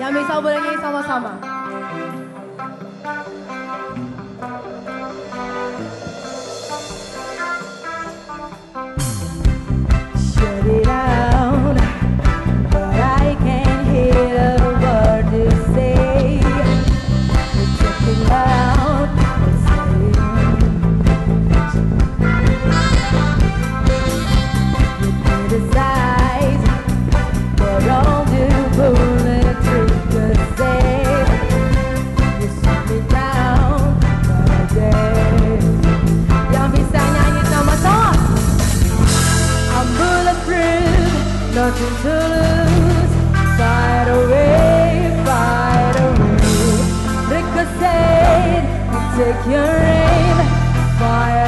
Yang bisa boleh nyanyi sama-sama. take your aim, fire.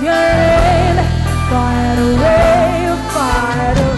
You're away, fire, away.